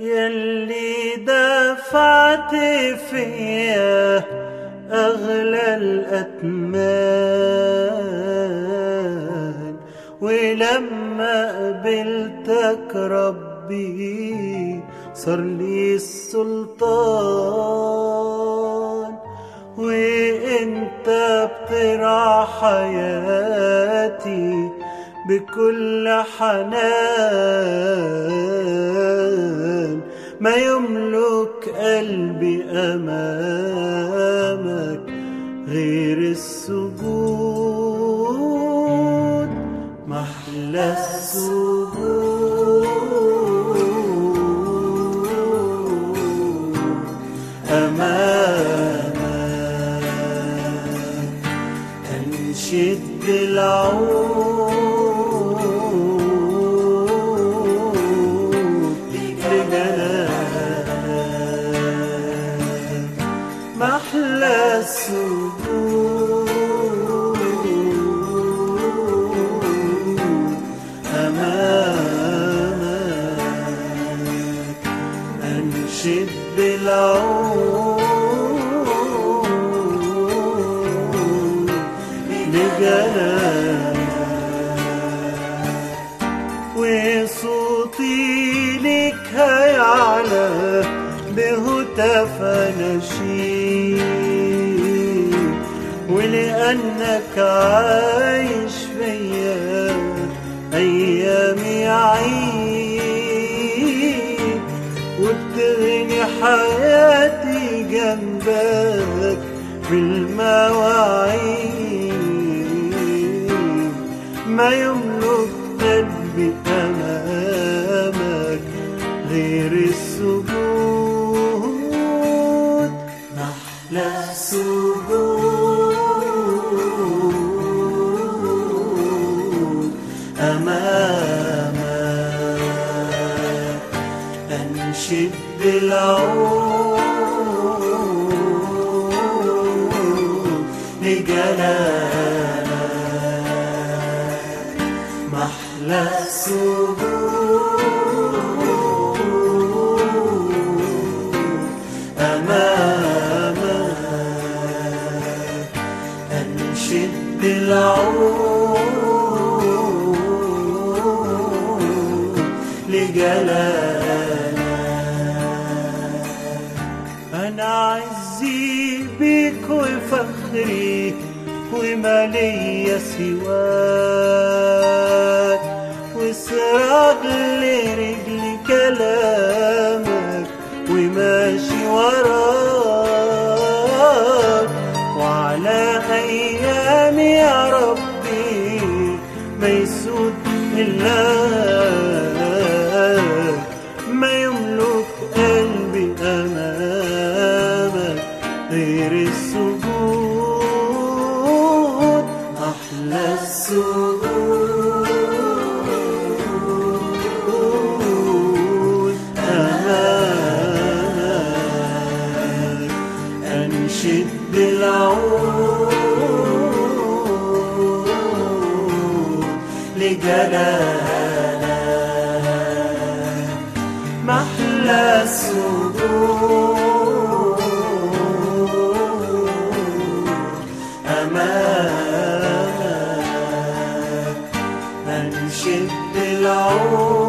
يلي دفعت فيا أغلى الأثمان ولما قبلتك ربي صار لي السلطان. وإنت بترعى حياتي بكل حنان ما يملك قلبي أمامك غير السجود. محلى السجود أمامك أنشد العود. أنشد بالعود لجلالك وصوتي لك هيعلى بهتف نشيد ولأنك عايش جنبك بالمواعيد ما يملك قلبي أمامك غير السجود. محلى السجود أمامك. أنشد بالعود لجلالك محلى السجود أمامك. أنشد بالعود لجلالك. أنا عزي بيك وفخري وما ليا سواك وسراج لرجلي كلامك وماشي وراك. وعلى أيامي يا ربي ما يسود إلاك ما يملك قلبي أمامك غير أمامك أنشد بالعود لجلالك أمامك أنشد العود